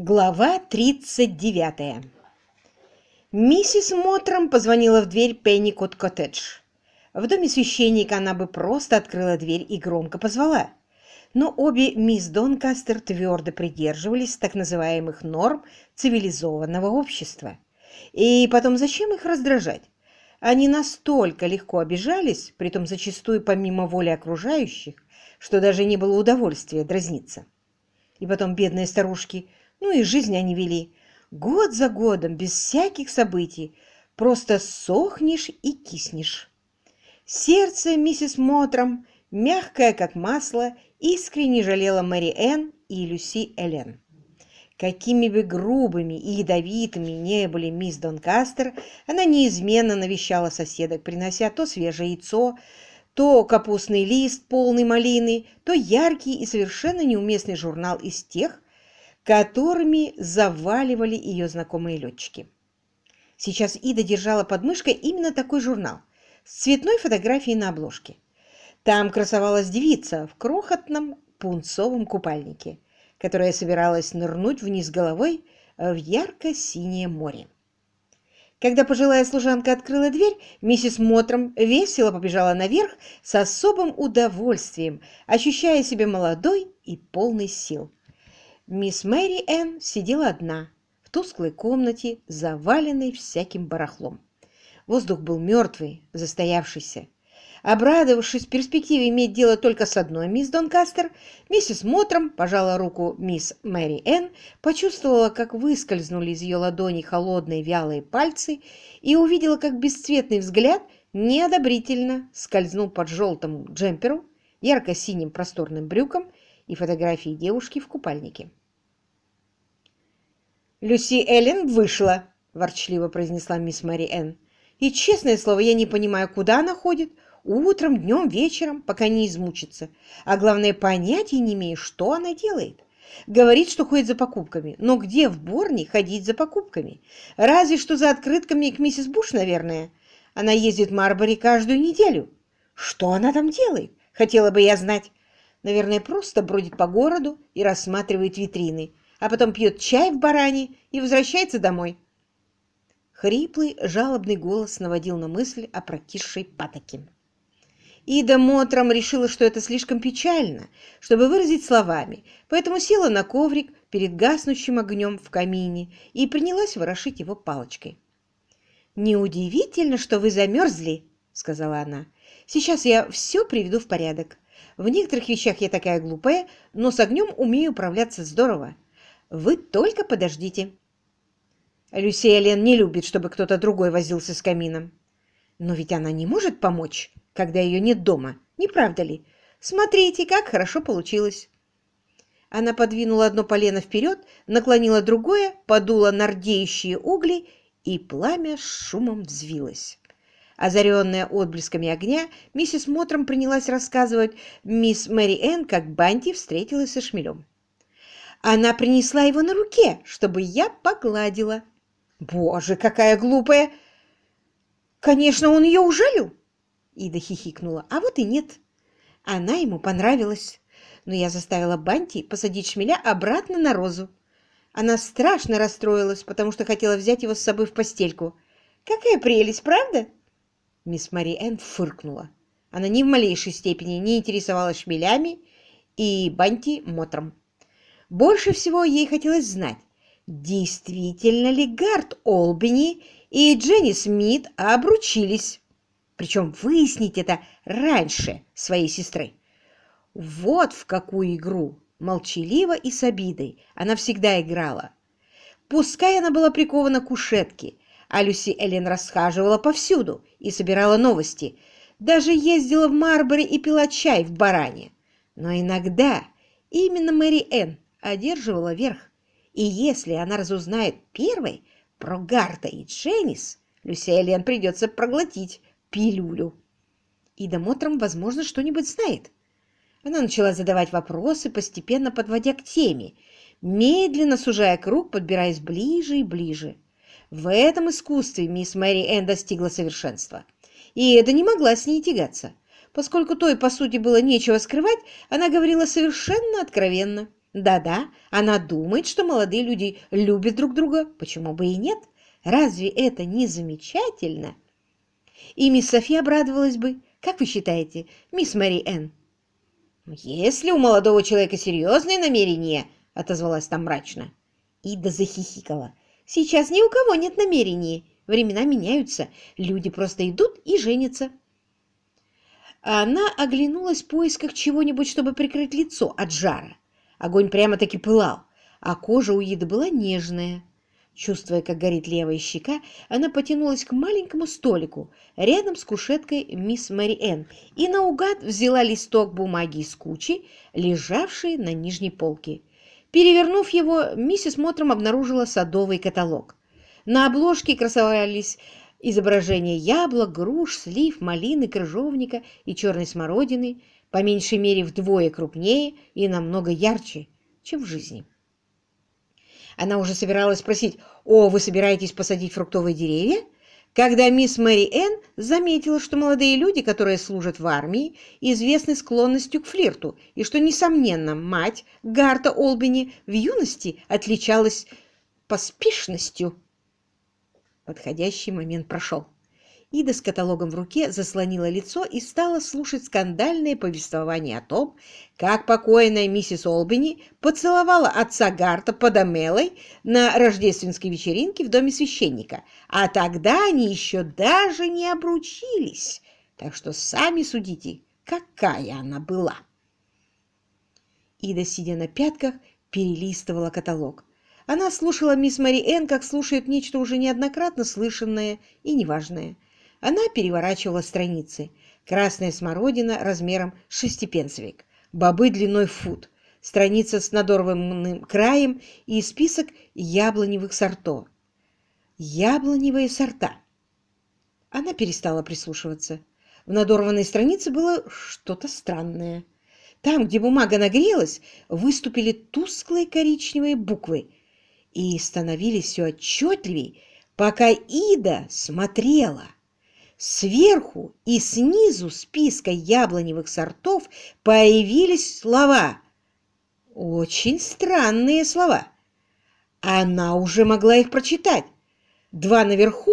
Глава 39 Миссис Мотром позвонила в дверь Пенникот Коттедж. В доме священника она бы просто открыла дверь и громко позвала. Но обе мисс Донкастер твердо придерживались так называемых норм цивилизованного общества. И потом зачем их раздражать? Они настолько легко обижались, притом зачастую помимо воли окружающих, что даже не было удовольствия дразниться. И потом бедные старушки – ну и жизнь они вели. Год за годом, без всяких событий. Просто сохнешь и киснешь. Сердце миссис Мотром, мягкое как масло, искренне жалела Мэри Энн и Люси Элен. Какими бы грубыми и ядовитыми не были мисс Донкастер, она неизменно навещала соседок, принося то свежее яйцо, то капустный лист, полный малины, то яркий и совершенно неуместный журнал из тех, которыми заваливали ее знакомые летчики. Сейчас Ида держала под мышкой именно такой журнал с цветной фотографией на обложке. Там красовалась девица в крохотном пунцовом купальнике, которая собиралась нырнуть вниз головой в ярко-синее море. Когда пожилая служанка открыла дверь, миссис Мотром весело побежала наверх с особым удовольствием, ощущая себя молодой и полной сил. Мисс Мэри Энн сидела одна в тусклой комнате, заваленной всяким барахлом. Воздух был мертвый, застоявшийся. Обрадовавшись перспективе иметь дело только с одной мисс Донкастер, миссис Мотром пожала руку мисс Мэри Энн, почувствовала, как выскользнули из ее ладони холодные вялые пальцы и увидела, как бесцветный взгляд неодобрительно скользнул под желтому джемперу, ярко-синим просторным брюком и фотографией девушки в купальнике. «Люси Эллен вышла», — ворчливо произнесла мисс Мэри Энн. «И, честное слово, я не понимаю, куда она ходит. Утром, днем, вечером, пока не измучится. А главное, понятия не имею, что она делает. Говорит, что ходит за покупками. Но где в Борне ходить за покупками? Разве что за открытками к миссис Буш, наверное. Она ездит в Марбори каждую неделю. Что она там делает? Хотела бы я знать. Наверное, просто бродит по городу и рассматривает витрины а потом пьет чай в баране и возвращается домой. Хриплый, жалобный голос наводил на мысль о прокисшей патоке. Ида Мотром решила, что это слишком печально, чтобы выразить словами, поэтому села на коврик перед гаснущим огнем в камине и принялась ворошить его палочкой. «Неудивительно, что вы замерзли», — сказала она. «Сейчас я все приведу в порядок. В некоторых вещах я такая глупая, но с огнем умею управляться здорово. Вы только подождите. Люсия Лен не любит, чтобы кто-то другой возился с камином. Но ведь она не может помочь, когда ее нет дома, не правда ли? Смотрите, как хорошо получилось. Она подвинула одно полено вперед, наклонила другое, подула на рдеющие угли, и пламя с шумом взвилось. Озаренная отблесками огня, миссис Мотром принялась рассказывать мисс Мэри Энн, как Банти встретилась со шмелем. Она принесла его на руке, чтобы я погладила. Боже, какая глупая! Конечно, он ее ужалил. Ида хихикнула. А вот и нет. Она ему понравилась. Но я заставила Банти посадить шмеля обратно на розу. Она страшно расстроилась, потому что хотела взять его с собой в постельку. Какая прелесть, правда? Мисс Мари Энн фыркнула. Она ни в малейшей степени не интересовалась шмелями и Банти Мотром. Больше всего ей хотелось знать, действительно ли Гард Олбини и Дженни Смит обручились. Причем выяснить это раньше своей сестры. Вот в какую игру, молчаливо и с обидой, она всегда играла. Пускай она была прикована к кушетке, а Люси Эллен расхаживала повсюду и собирала новости, даже ездила в Марборе и пила чай в баране. Но иногда именно Мэри Энн одерживала верх. И если она разузнает первой про Гарта и Дженнис, Люсия Лен придется проглотить пилюлю. Ида Мотром, возможно, что-нибудь знает. Она начала задавать вопросы, постепенно подводя к теме, медленно сужая круг, подбираясь ближе и ближе. В этом искусстве мисс Мэри Энн достигла совершенства. И это не могла с ней тягаться. Поскольку той, по сути, было нечего скрывать, она говорила совершенно откровенно – Да-да, она думает, что молодые люди любят друг друга. Почему бы и нет? Разве это не замечательно? И мисс София обрадовалась бы. Как вы считаете, мисс Мэри Энн? «Если у молодого человека серьезные намерения», — отозвалась там мрачно. Ида захихикала. «Сейчас ни у кого нет намерений. Времена меняются. Люди просто идут и женятся». Она оглянулась в поисках чего-нибудь, чтобы прикрыть лицо от жара. Огонь прямо-таки пылал, а кожа у Иды была нежная. Чувствуя, как горит левая щека, она потянулась к маленькому столику рядом с кушеткой мисс Мэри Энн и наугад взяла листок бумаги из кучи, лежавшей на нижней полке. Перевернув его, миссис Мотром обнаружила садовый каталог. На обложке красовались изображения яблок, груш, слив, малины, крыжовника и черной смородины, по меньшей мере вдвое крупнее и намного ярче, чем в жизни. Она уже собиралась спросить, «О, вы собираетесь посадить фруктовые деревья?» Когда мисс Мэри Энн заметила, что молодые люди, которые служат в армии, известны склонностью к флирту, и что, несомненно, мать Гарта Олбини в юности отличалась поспешностью. Подходящий момент прошел. Ида с каталогом в руке заслонила лицо и стала слушать скандальное повествование о том, как покойная миссис Олбини поцеловала отца Гарта под Амелой на рождественской вечеринке в доме священника, а тогда они еще даже не обручились, так что сами судите, какая она была. Ида, сидя на пятках, перелистывала каталог. Она слушала мисс Мэри Энн, как слушает нечто уже неоднократно слышанное и неважное – она переворачивала страницы. Красная смородина размером шестипенсовик, бобы длиной фут, страница с надорванным краем и список яблоневых сортов. Яблоневые сорта. Она перестала прислушиваться. В надорванной странице было что-то странное. Там, где бумага нагрелась, выступили тусклые коричневые буквы и становились все отчетливей, пока Ида смотрела. Сверху и снизу списка яблоневых сортов появились слова. Очень странные слова. Она уже могла их прочитать. Два наверху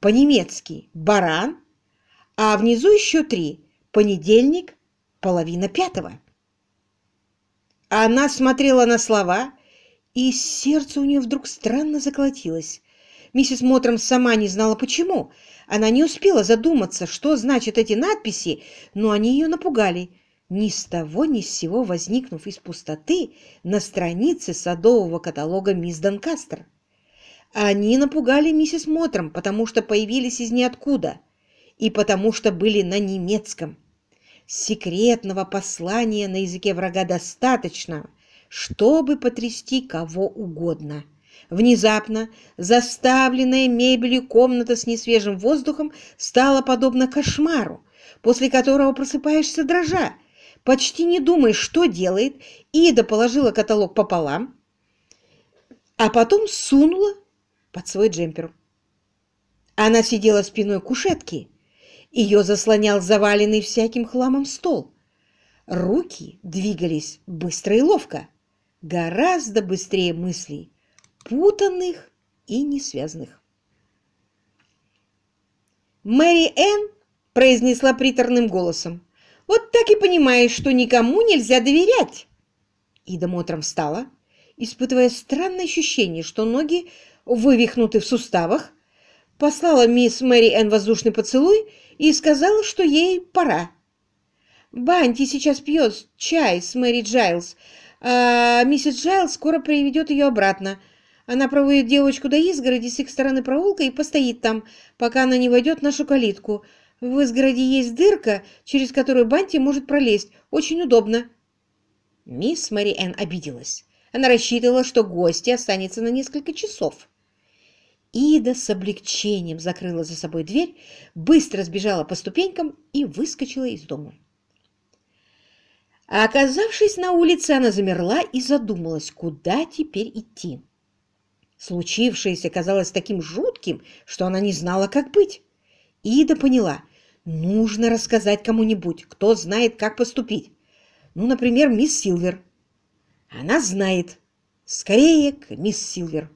по-немецки «баран», а внизу еще три «понедельник», половина пятого. Она смотрела на слова, и сердце у нее вдруг странно заколотилось. Миссис Мотром сама не знала почему. Она не успела задуматься, что значат эти надписи, но они ее напугали. Ни с того ни с сего возникнув из пустоты на странице садового каталога мисс Донкастер. Они напугали миссис Мотром, потому что появились из ниоткуда и потому что были на немецком. Секретного послания на языке врага достаточно, чтобы потрясти кого угодно. Внезапно заставленная мебелью комната с несвежим воздухом стала подобна кошмару, после которого просыпаешься дрожа, почти не думаешь, что делает, Ида положила каталог пополам, а потом сунула под свой джемпер. Она сидела спиной к кушетке. Ее заслонял заваленный всяким хламом стол. Руки двигались быстро и ловко, гораздо быстрее мыслей путанных и несвязанных. Мэри Энн произнесла приторным голосом. «Вот так и понимаешь, что никому нельзя доверять!» Ида Мотром встала, испытывая странное ощущение, что ноги вывихнуты в суставах, послала мисс Мэри Энн воздушный поцелуй и сказала, что ей пора. «Банти сейчас пьет чай с Мэри Джайлз, а миссис Джайлз скоро приведет ее обратно. Она проводит девочку до изгороди с их стороны проулка и постоит там, пока она не войдет в нашу калитку. В изгороди есть дырка, через которую Банти может пролезть. Очень удобно. Мисс Мэри Энн обиделась. Она рассчитывала, что гости останется на несколько часов. Ида с облегчением закрыла за собой дверь, быстро сбежала по ступенькам и выскочила из дома. А оказавшись на улице, она замерла и задумалась, куда теперь идти. Случившееся казалось таким жутким, что она не знала, как быть. Ида поняла, нужно рассказать кому-нибудь, кто знает, как поступить. Ну, например, мисс Силвер. Она знает. Скорее к мисс Силвер.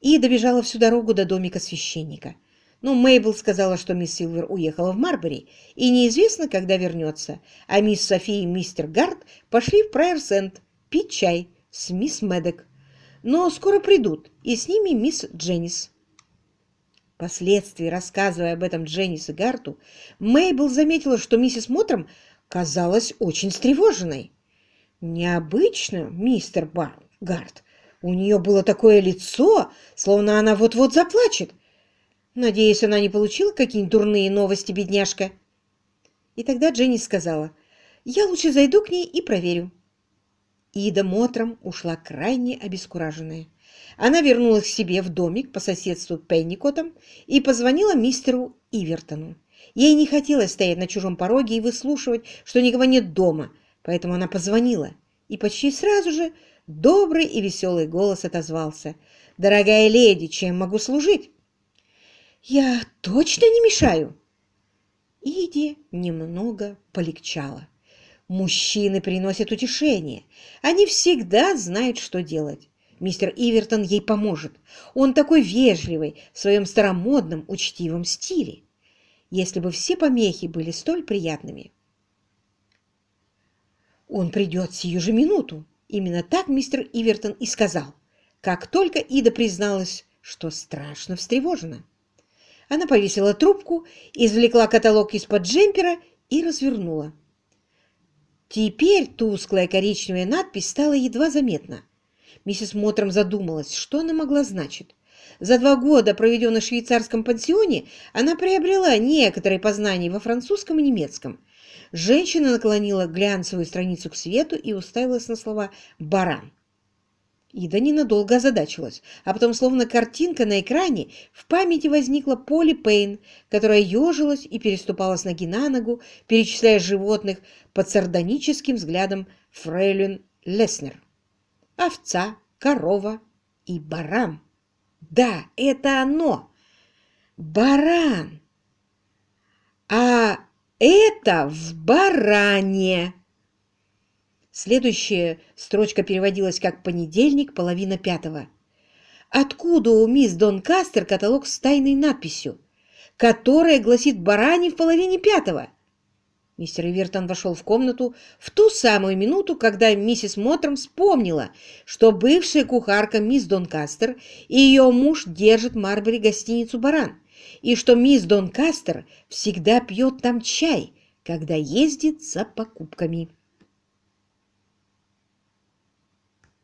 И добежала всю дорогу до домика священника. Но Мейбл сказала, что мисс Силвер уехала в Марбери, и неизвестно, когда вернется, а мисс Софи и мистер Гард пошли в Прайер-Сент пить чай с мисс Медок. Но скоро придут, и с ними мисс Дженнис. Впоследствии, рассказывая об этом Дженнис и Гарту, Мейбл заметила, что миссис Мотром казалась очень встревоженной. «Необычно, мистер Бар Гарт. У нее было такое лицо, словно она вот-вот заплачет. Надеюсь, она не получила какие-нибудь дурные новости, бедняжка?» И тогда Дженни сказала, «Я лучше зайду к ней и проверю». Ида Мотром ушла крайне обескураженная. Она вернулась к себе в домик по соседству Пенникотом и позвонила мистеру Ивертону. Ей не хотелось стоять на чужом пороге и выслушивать, что никого нет дома, поэтому она позвонила. И почти сразу же добрый и веселый голос отозвался. «Дорогая леди, чем могу служить?» «Я точно не мешаю?» Иди немного полегчало. Мужчины приносят утешение. Они всегда знают, что делать. Мистер Ивертон ей поможет. Он такой вежливый в своем старомодном, учтивом стиле. Если бы все помехи были столь приятными. Он придет сию же минуту. Именно так мистер Ивертон и сказал, как только Ида призналась, что страшно встревожена. Она повесила трубку, извлекла каталог из-под джемпера и развернула. Теперь тусклая коричневая надпись стала едва заметна. Миссис Мотром задумалась, что она могла значить. За два года, проведенных в швейцарском пансионе, она приобрела некоторые познания во французском и немецком. Женщина наклонила глянцевую страницу к свету и уставилась на слова «баран». Ида ненадолго озадачилась, а потом, словно картинка на экране, в памяти возникла Поли Пейн, которая ежилась и переступала с ноги на ногу, перечисляя животных под сардоническим взглядом фрейлин Леснер овца, корова и баран. Да, это оно. Баран. А это в баране. Следующая строчка переводилась как «понедельник, половина пятого». Откуда у мисс Донкастер каталог с тайной надписью, которая гласит «баране в половине пятого»? Мистер Ивертон вошел в комнату в ту самую минуту, когда миссис Мотром вспомнила, что бывшая кухарка мисс Донкастер и ее муж держат Марбери гостиницу «Баран», и что мисс Донкастер всегда пьет там чай, когда ездит за покупками.